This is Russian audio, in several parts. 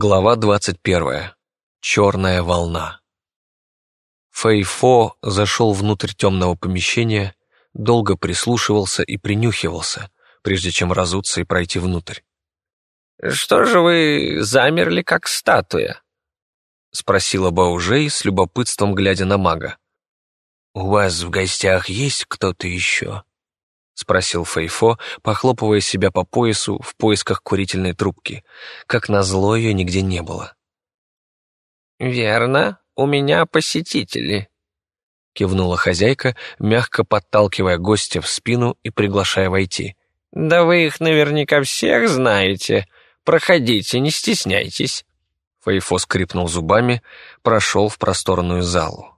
Глава двадцать первая. Черная волна. Фэйфо зашел внутрь темного помещения, долго прислушивался и принюхивался, прежде чем разуться и пройти внутрь. «Что же вы замерли, как статуя?» — спросила Баужей с любопытством, глядя на мага. «У вас в гостях есть кто-то еще?» — спросил Фейфо, похлопывая себя по поясу в поисках курительной трубки. Как назло, ее нигде не было. «Верно, у меня посетители», — кивнула хозяйка, мягко подталкивая гостя в спину и приглашая войти. «Да вы их наверняка всех знаете. Проходите, не стесняйтесь». Фейфо скрипнул зубами, прошел в просторную залу.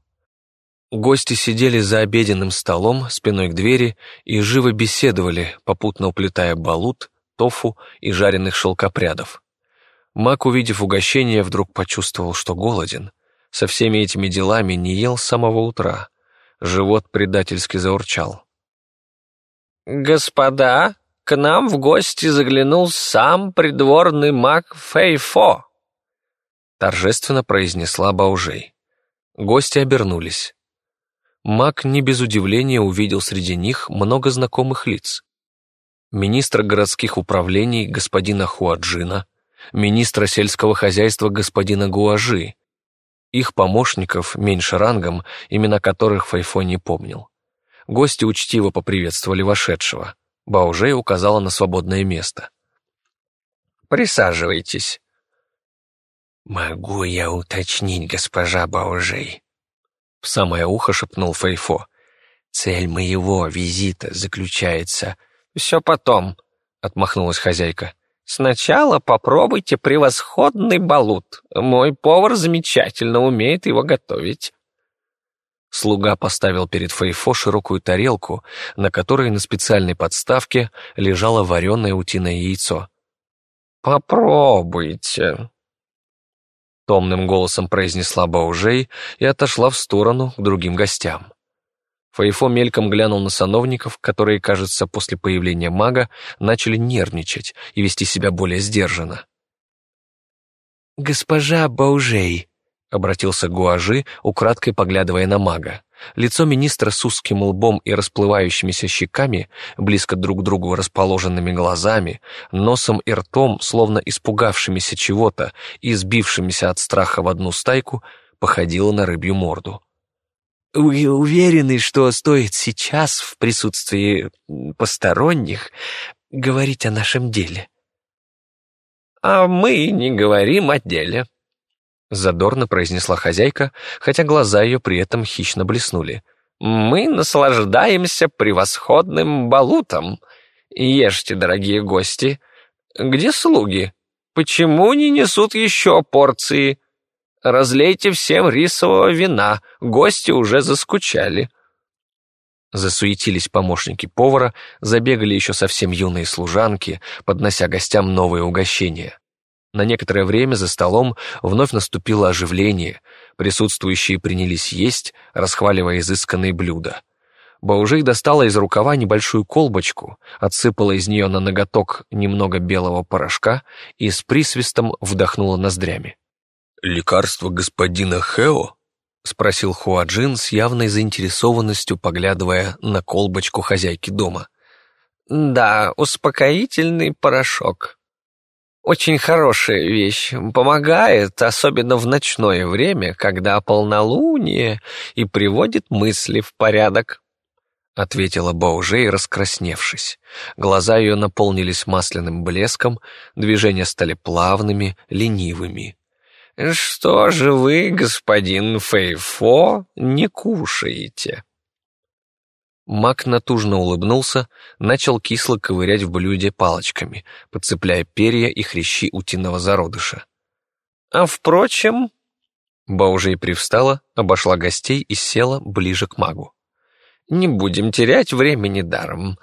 Гости сидели за обеденным столом, спиной к двери, и живо беседовали, попутно уплетая балут, тофу и жареных шелкопрядов. Мак, увидев угощение, вдруг почувствовал, что голоден. Со всеми этими делами не ел с самого утра. Живот предательски заурчал. «Господа, к нам в гости заглянул сам придворный маг Фейфо», торжественно произнесла Баужей. Гости обернулись. Мак не без удивления увидел среди них много знакомых лиц. Министра городских управлений господина Хуаджина, министра сельского хозяйства господина Гуажи, их помощников, меньше рангом, имена которых Файфо не помнил. Гости учтиво поприветствовали вошедшего. Баужей указала на свободное место. «Присаживайтесь». «Могу я уточнить, госпожа Баужей?» В самое ухо шепнул Фейфо. «Цель моего визита заключается...» «Все потом», — отмахнулась хозяйка. «Сначала попробуйте превосходный балут. Мой повар замечательно умеет его готовить». Слуга поставил перед Фейфо широкую тарелку, на которой на специальной подставке лежало вареное утиное яйцо. «Попробуйте», Томным голосом произнесла Баужей и отошла в сторону к другим гостям. Фаифо мельком глянул на сановников, которые, кажется, после появления мага начали нервничать и вести себя более сдержанно. «Госпожа Баужей», — обратился Гуажи, украдкой поглядывая на мага. Лицо министра с узким лбом и расплывающимися щеками, близко друг к другу расположенными глазами, носом и ртом, словно испугавшимися чего-то и сбившимися от страха в одну стайку, походило на рыбью морду. «Вы уверены, что стоит сейчас, в присутствии посторонних, говорить о нашем деле?» «А мы не говорим о деле», Задорно произнесла хозяйка, хотя глаза ее при этом хищно блеснули. «Мы наслаждаемся превосходным балутом. Ешьте, дорогие гости. Где слуги? Почему не несут еще порции? Разлейте всем рисового вина, гости уже заскучали». Засуетились помощники повара, забегали еще совсем юные служанки, поднося гостям новые угощения. На некоторое время за столом вновь наступило оживление, присутствующие принялись есть, расхваливая изысканные блюда. Баужей достала из рукава небольшую колбочку, отсыпала из нее на ноготок немного белого порошка и с присвистом вдохнула ноздрями. «Лекарство господина Хео?» — спросил Хуаджин с явной заинтересованностью, поглядывая на колбочку хозяйки дома. «Да, успокоительный порошок», очень хорошая вещь, помогает, особенно в ночное время, когда полнолуние, и приводит мысли в порядок. Ответила Баужей, раскрасневшись. Глаза ее наполнились масляным блеском, движения стали плавными, ленивыми. «Что же вы, господин Фейфо, не кушаете?» Мак натужно улыбнулся, начал кисло ковырять в блюде палочками, подцепляя перья и хрящи утиного зародыша. «А впрочем...» Баужей привстала, обошла гостей и села ближе к магу. «Не будем терять времени даром.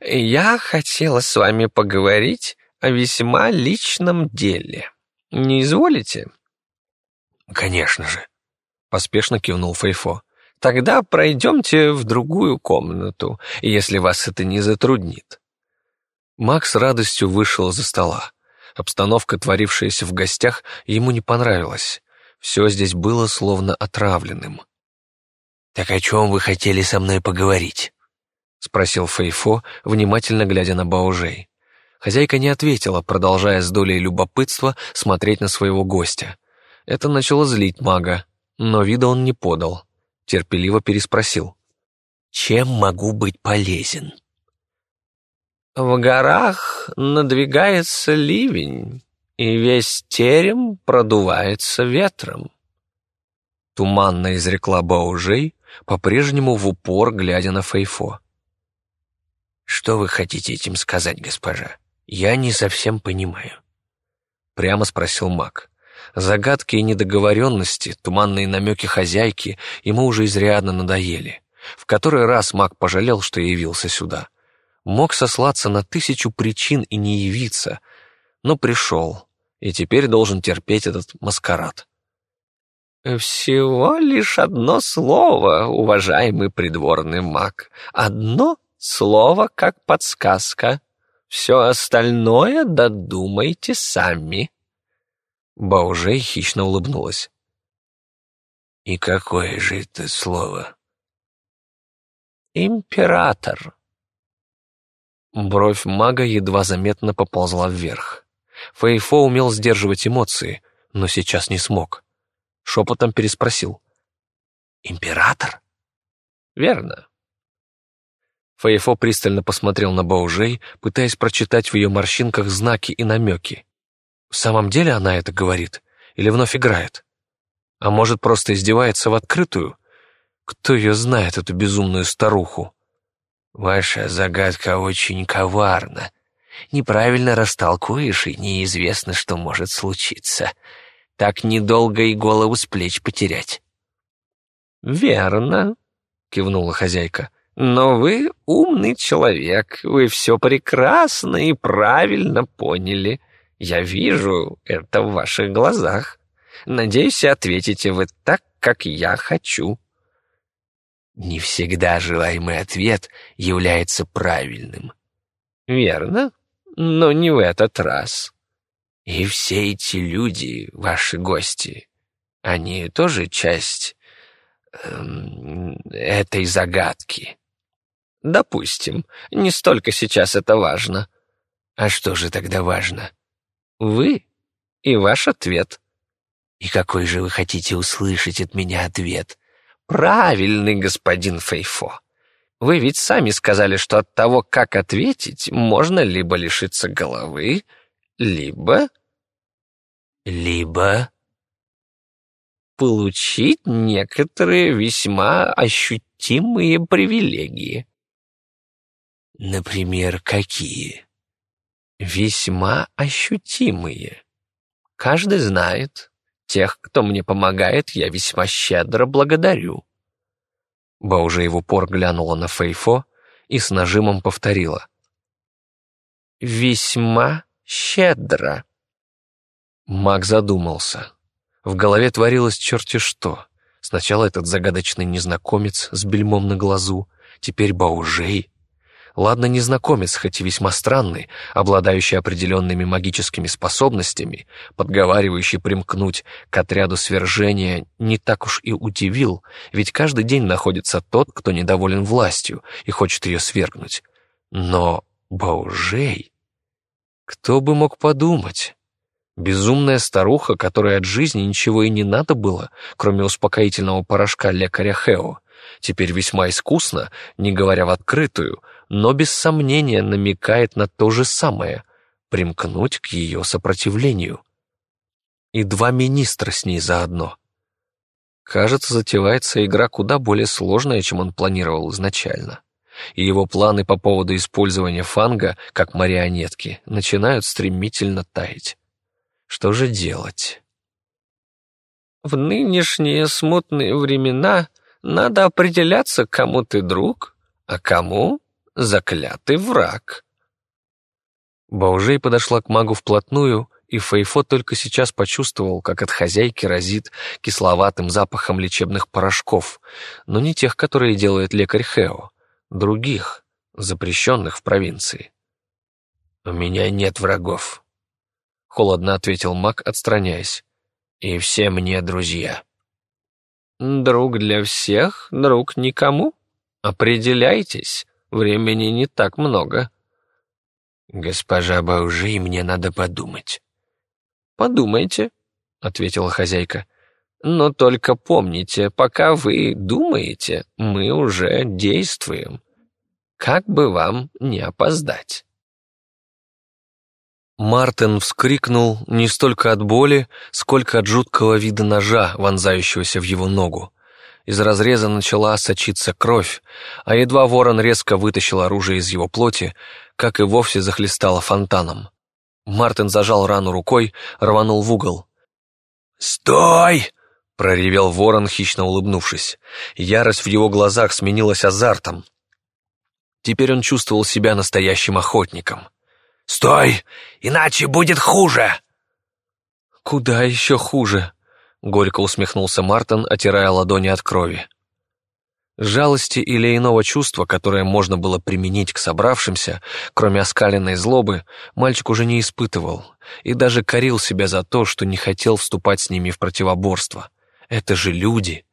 Я хотела с вами поговорить о весьма личном деле. Не изволите?» «Конечно же», — поспешно кивнул Фейфо. Тогда пройдемте в другую комнату, если вас это не затруднит». Макс радостью вышел за стола. Обстановка, творившаяся в гостях, ему не понравилась. Все здесь было словно отравленным. «Так о чем вы хотели со мной поговорить?» — спросил Фейфо, внимательно глядя на Баужей. Хозяйка не ответила, продолжая с долей любопытства смотреть на своего гостя. Это начало злить мага, но вида он не подал. Терпеливо переспросил. «Чем могу быть полезен?» В горах надвигается ливень, и весь терем продувается ветром. Туманно изрекла Баужей, по-прежнему в упор глядя на Фейфо. «Что вы хотите этим сказать, госпожа? Я не совсем понимаю». Прямо спросил маг. Загадки и недоговоренности, туманные намеки хозяйки ему уже изрядно надоели. В который раз маг пожалел, что явился сюда мог сослаться на тысячу причин и не явиться, но пришел, и теперь должен терпеть этот маскарад. «Всего лишь одно слово, уважаемый придворный маг. Одно слово, как подсказка. Все остальное додумайте сами». Баужей хищно улыбнулась. «И какое же это слово?» «Император», Бровь мага едва заметно поползла вверх. Фейфо умел сдерживать эмоции, но сейчас не смог. Шепотом переспросил. «Император?» «Верно». Фейфо пристально посмотрел на Баужей, пытаясь прочитать в ее морщинках знаки и намеки. В самом деле она это говорит? Или вновь играет? А может, просто издевается в открытую? Кто ее знает, эту безумную старуху? Ваша загадка очень коварна. Неправильно растолкуешь, и неизвестно, что может случиться. Так недолго и голову с плеч потерять. «Верно», — кивнула хозяйка. «Но вы умный человек, вы все прекрасно и правильно поняли. Я вижу это в ваших глазах. Надеюсь, ответите вы так, как я хочу». Не всегда желаемый ответ является правильным. Верно, но не в этот раз. И все эти люди, ваши гости, они тоже часть эм, этой загадки. Допустим, не столько сейчас это важно. А что же тогда важно? Вы и ваш ответ. И какой же вы хотите услышать от меня ответ? правильный господин Фейфо. Вы ведь сами сказали, что от того, как ответить, можно либо лишиться головы, либо... Либо... Получить некоторые весьма ощутимые привилегии. Например, какие? Весьма ощутимые. Каждый знает, Тех, кто мне помогает, я весьма щедро благодарю». Баужей в упор глянула на Фейфо и с нажимом повторила. «Весьма щедро». Маг задумался. В голове творилось черти что. Сначала этот загадочный незнакомец с бельмом на глазу, теперь Баужей, Ладно, незнакомец, хоть и весьма странный, обладающий определенными магическими способностями, подговаривающий примкнуть к отряду свержения, не так уж и удивил, ведь каждый день находится тот, кто недоволен властью и хочет ее свергнуть. Но Баужей... Кто бы мог подумать? Безумная старуха, которой от жизни ничего и не надо было, кроме успокоительного порошка лекаря Хео, теперь весьма искусно, не говоря в открытую, но без сомнения намекает на то же самое — примкнуть к ее сопротивлению. И два министра с ней заодно. Кажется, затевается игра куда более сложная, чем он планировал изначально. И его планы по поводу использования фанга как марионетки начинают стремительно таять. Что же делать? В нынешние смутные времена надо определяться, кому ты друг, а кому заклятый враг. Баужей подошла к магу вплотную, и Фейфо только сейчас почувствовал, как от хозяйки разит кисловатым запахом лечебных порошков, но не тех, которые делает лекарь Хео, других, запрещенных в провинции. «У меня нет врагов», — холодно ответил маг, отстраняясь. «И все мне друзья». «Друг для всех, друг никому? Определяйтесь, времени не так много». «Госпожа Баужи, мне надо подумать». «Подумайте», — ответила хозяйка. «Но только помните, пока вы думаете, мы уже действуем. Как бы вам не опоздать». Мартин вскрикнул не столько от боли, сколько от жуткого вида ножа, вонзающегося в его ногу. Из разреза начала сочиться кровь, а едва ворон резко вытащил оружие из его плоти, как и вовсе захлестало фонтаном. Мартин зажал рану рукой, рванул в угол. «Стой!» — проревел ворон, хищно улыбнувшись. Ярость в его глазах сменилась азартом. Теперь он чувствовал себя настоящим охотником. «Стой! Иначе будет хуже!» «Куда еще хуже?» — горько усмехнулся Мартин, отирая ладони от крови. Жалости или иного чувства, которое можно было применить к собравшимся, кроме оскаленной злобы, мальчик уже не испытывал и даже корил себя за то, что не хотел вступать с ними в противоборство. Это же люди.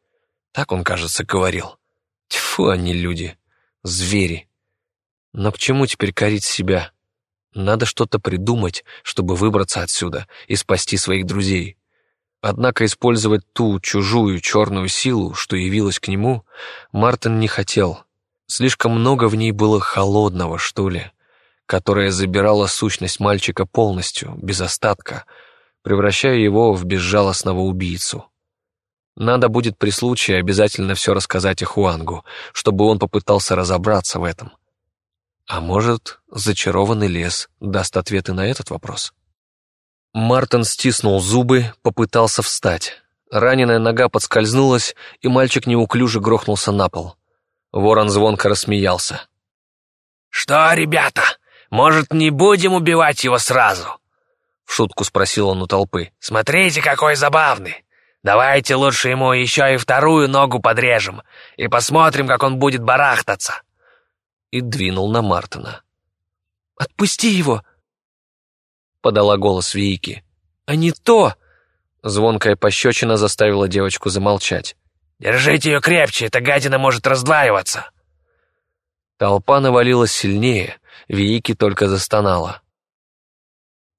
Так он, кажется, говорил. Тьфу, они люди. Звери. Но к чему теперь корить себя? Надо что-то придумать, чтобы выбраться отсюда и спасти своих друзей. Однако использовать ту чужую черную силу, что явилась к нему, Мартин не хотел. Слишком много в ней было холодного, что ли, которое забирало сущность мальчика полностью, без остатка, превращая его в безжалостного убийцу. Надо будет при случае обязательно все рассказать Ихуангу, чтобы он попытался разобраться в этом. А может, зачарованный лес даст ответы на этот вопрос? Мартин стиснул зубы, попытался встать. Раненая нога подскользнулась, и мальчик неуклюже грохнулся на пол. Ворон звонко рассмеялся. «Что, ребята, может, не будем убивать его сразу?» В шутку спросил он у толпы. «Смотрите, какой забавный! Давайте лучше ему еще и вторую ногу подрежем и посмотрим, как он будет барахтаться!» и двинул на Мартина. «Отпусти его!» — подала голос Вики. «А не то!» Звонкая пощечина заставила девочку замолчать. «Держите ее крепче, эта гадина может раздваиваться!» Толпа навалилась сильнее, Вики только застонала.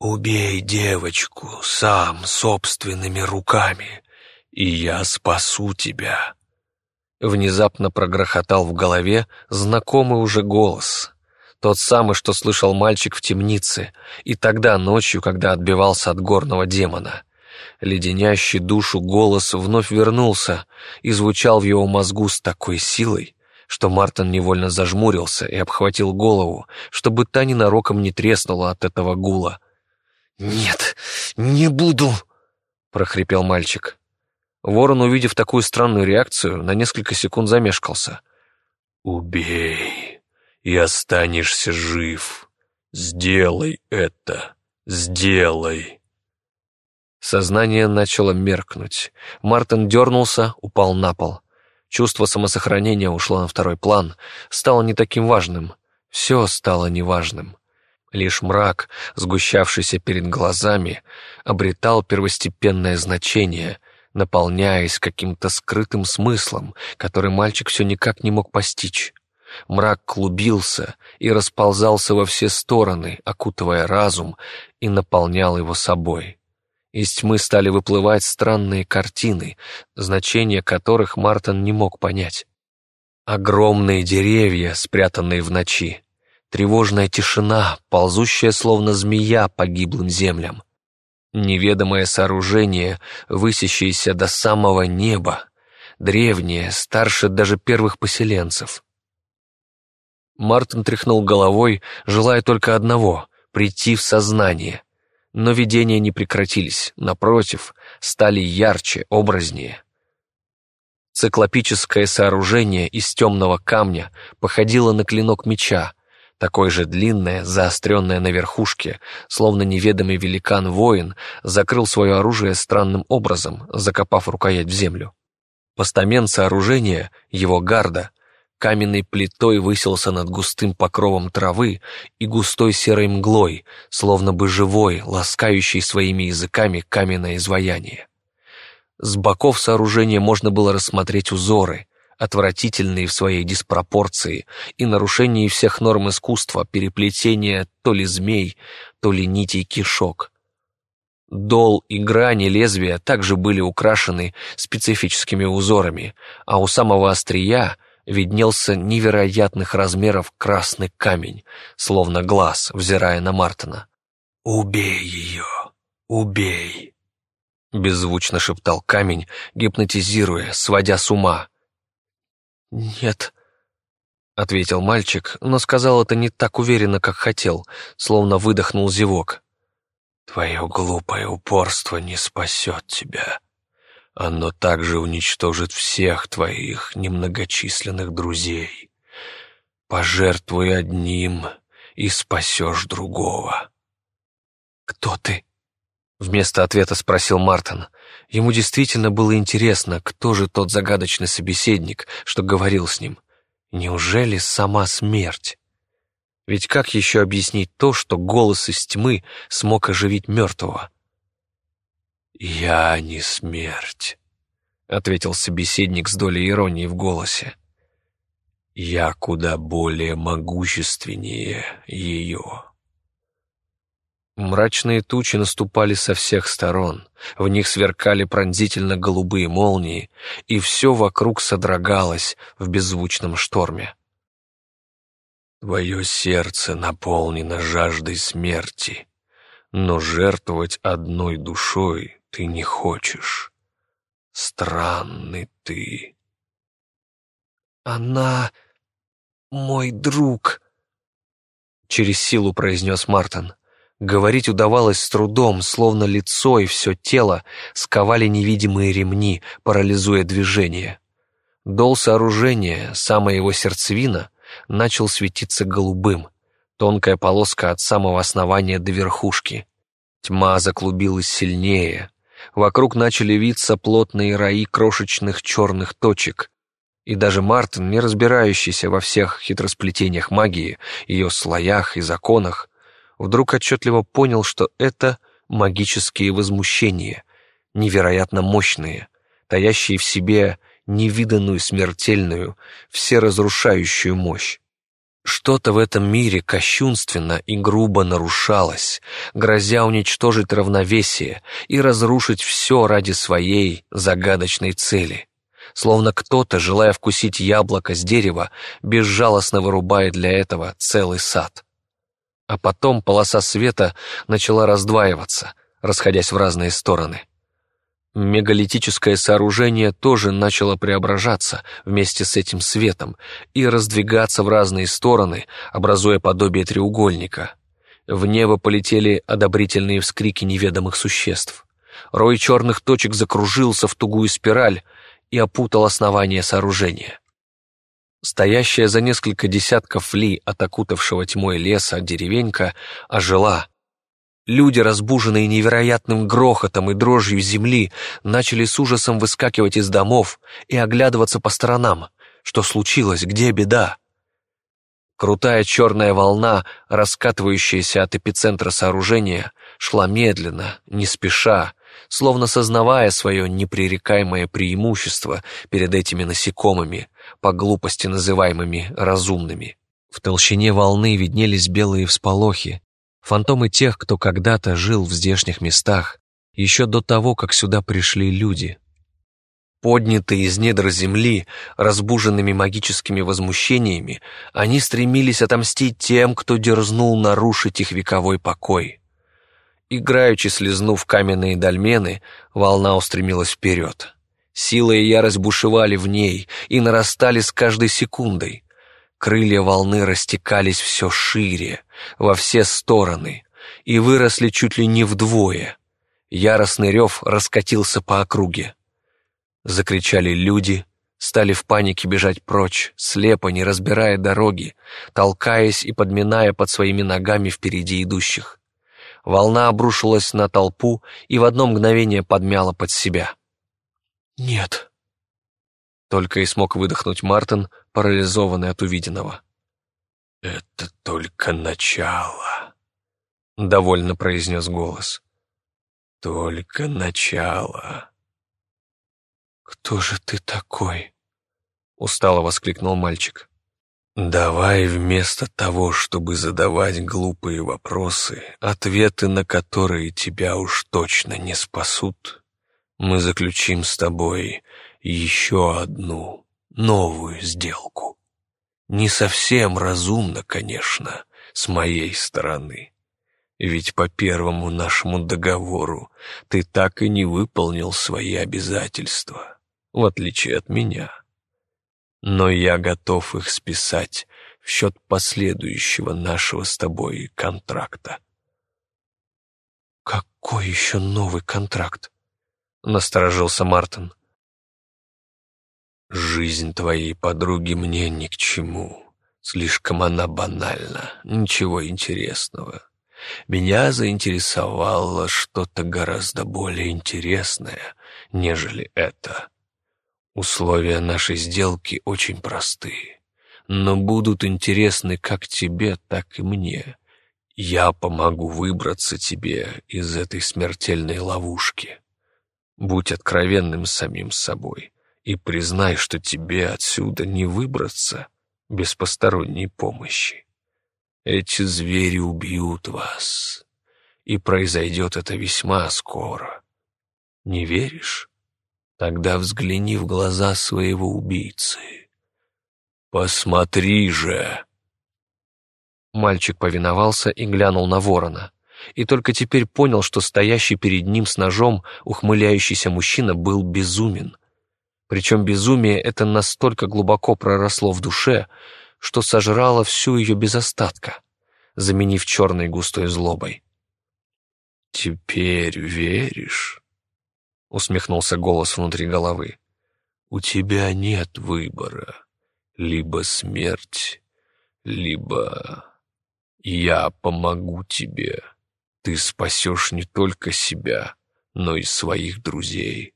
«Убей девочку сам собственными руками, и я спасу тебя», Внезапно прогрохотал в голове знакомый уже голос. Тот самый, что слышал мальчик в темнице, и тогда ночью, когда отбивался от горного демона. Леденящий душу голос вновь вернулся и звучал в его мозгу с такой силой, что Мартин невольно зажмурился и обхватил голову, чтобы та ненароком не треснула от этого гула. «Нет, не буду!» — прохрипел мальчик. Ворон, увидев такую странную реакцию, на несколько секунд замешкался. «Убей, и останешься жив. Сделай это, сделай». Сознание начало меркнуть. Мартин дернулся, упал на пол. Чувство самосохранения ушло на второй план, стало не таким важным. Все стало неважным. Лишь мрак, сгущавшийся перед глазами, обретал первостепенное значение — наполняясь каким-то скрытым смыслом, который мальчик все никак не мог постичь. Мрак клубился и расползался во все стороны, окутывая разум и наполнял его собой. Из тьмы стали выплывать странные картины, значение которых Мартин не мог понять. Огромные деревья, спрятанные в ночи, тревожная тишина, ползущая словно змея по гиблым землям, Неведомое сооружение, высящееся до самого неба, древнее, старше даже первых поселенцев. Мартин тряхнул головой, желая только одного — прийти в сознание. Но видения не прекратились, напротив, стали ярче, образнее. Циклопическое сооружение из темного камня походило на клинок меча, такое же длинное, заостренное на верхушке, словно неведомый великан-воин, закрыл свое оружие странным образом, закопав рукоять в землю. Постамент сооружения, его гарда, каменной плитой высился над густым покровом травы и густой серой мглой, словно бы живой, ласкающий своими языками каменное изваяние. С боков сооружения можно было рассмотреть узоры, отвратительные в своей диспропорции и нарушении всех норм искусства, переплетения то ли змей, то ли нитей кишок. Дол и грани лезвия также были украшены специфическими узорами, а у самого острия виднелся невероятных размеров красный камень, словно глаз, взирая на Мартина. «Убей ее! Убей!» Беззвучно шептал камень, гипнотизируя, сводя с ума. «Нет», — ответил мальчик, но сказал это не так уверенно, как хотел, словно выдохнул зевок. Твое глупое упорство не спасет тебя. Оно также уничтожит всех твоих немногочисленных друзей. Пожертвуй одним и спасешь другого. «Кто ты?» Вместо ответа спросил Мартин. Ему действительно было интересно, кто же тот загадочный собеседник, что говорил с ним. Неужели сама смерть? Ведь как еще объяснить то, что голос из тьмы смог оживить мертвого? «Я не смерть», — ответил собеседник с долей иронии в голосе. «Я куда более могущественнее ее». Мрачные тучи наступали со всех сторон, в них сверкали пронзительно голубые молнии, и все вокруг содрогалось в беззвучном шторме. Твое сердце наполнено жаждой смерти, но жертвовать одной душой ты не хочешь. Странный ты. Она мой друг, через силу произнес Мартин. Говорить удавалось с трудом, словно лицо и все тело сковали невидимые ремни, парализуя движение. Дол сооружения, самая его сердцевина, начал светиться голубым, тонкая полоска от самого основания до верхушки. Тьма заклубилась сильнее, вокруг начали виться плотные раи крошечных черных точек, и даже Мартин, не разбирающийся во всех хитросплетениях магии, ее слоях и законах, вдруг отчетливо понял, что это магические возмущения, невероятно мощные, таящие в себе невиданную смертельную, всеразрушающую мощь. Что-то в этом мире кощунственно и грубо нарушалось, грозя уничтожить равновесие и разрушить все ради своей загадочной цели. Словно кто-то, желая вкусить яблоко с дерева, безжалостно вырубает для этого целый сад. А потом полоса света начала раздваиваться, расходясь в разные стороны. Мегалитическое сооружение тоже начало преображаться вместе с этим светом и раздвигаться в разные стороны, образуя подобие треугольника. В небо полетели одобрительные вскрики неведомых существ. Рой черных точек закружился в тугую спираль и опутал основание сооружения. Стоящая за несколько десятков ли от окутавшего тьмой леса деревенька ожила, Люди, разбуженные невероятным грохотом и дрожью земли, начали с ужасом выскакивать из домов и оглядываться по сторонам. Что случилось? Где беда? Крутая черная волна, раскатывающаяся от эпицентра сооружения, шла медленно, не спеша, словно сознавая свое непререкаемое преимущество перед этими насекомыми, по глупости называемыми разумными. В толщине волны виднелись белые всполохи, фантомы тех, кто когда-то жил в здешних местах, еще до того, как сюда пришли люди. Поднятые из недр земли, разбуженными магическими возмущениями, они стремились отомстить тем, кто дерзнул нарушить их вековой покой. Играючи слезнув каменные дольмены, волна устремилась вперед. Сила и ярость бушевали в ней и нарастали с каждой секундой. Крылья волны растекались все шире, во все стороны, и выросли чуть ли не вдвое. Яростный рев раскатился по округе. Закричали люди, стали в панике бежать прочь, слепо, не разбирая дороги, толкаясь и подминая под своими ногами впереди идущих. Волна обрушилась на толпу и в одно мгновение подмяла под себя. «Нет», только и смог выдохнуть Мартин, парализованный от увиденного. «Это только начало», — довольно произнес голос. «Только начало». «Кто же ты такой?» — устало воскликнул мальчик. «Давай вместо того, чтобы задавать глупые вопросы, ответы на которые тебя уж точно не спасут, мы заключим с тобой еще одну новую сделку. Не совсем разумно, конечно, с моей стороны. Ведь по первому нашему договору ты так и не выполнил свои обязательства, в отличие от меня. Но я готов их списать в счет последующего нашего с тобой контракта. «Какой еще новый контракт?» — насторожился Мартин. Жизнь твоей подруги мне ни к чему. Слишком она банальна, ничего интересного. Меня заинтересовало что-то гораздо более интересное, нежели это. Условия нашей сделки очень простые, но будут интересны как тебе, так и мне. Я помогу выбраться тебе из этой смертельной ловушки. Будь откровенным самим собой и признай, что тебе отсюда не выбраться без посторонней помощи. Эти звери убьют вас, и произойдет это весьма скоро. Не веришь? Тогда взгляни в глаза своего убийцы. Посмотри же!» Мальчик повиновался и глянул на ворона, и только теперь понял, что стоящий перед ним с ножом ухмыляющийся мужчина был безумен, причем безумие это настолько глубоко проросло в душе, что сожрало всю ее без остатка, заменив черной густой злобой. «Теперь веришь?» — усмехнулся голос внутри головы. «У тебя нет выбора. Либо смерть, либо я помогу тебе. Ты спасешь не только себя, но и своих друзей».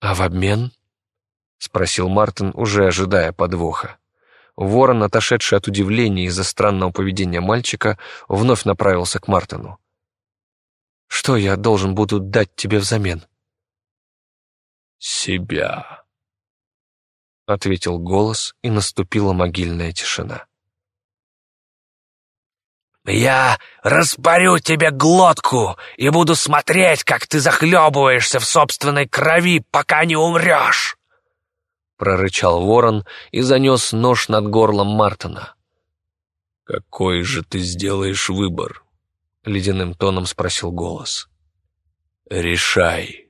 «А в обмен?» — спросил Мартин, уже ожидая подвоха. Ворон, отошедший от удивления из-за странного поведения мальчика, вновь направился к Мартину. «Что я должен буду дать тебе взамен?» «Себя», — ответил голос, и наступила могильная тишина. «Я распорю тебе глотку и буду смотреть, как ты захлебываешься в собственной крови, пока не умрешь!» Прорычал ворон и занес нож над горлом Мартина. «Какой же ты сделаешь выбор?» — ледяным тоном спросил голос. «Решай!»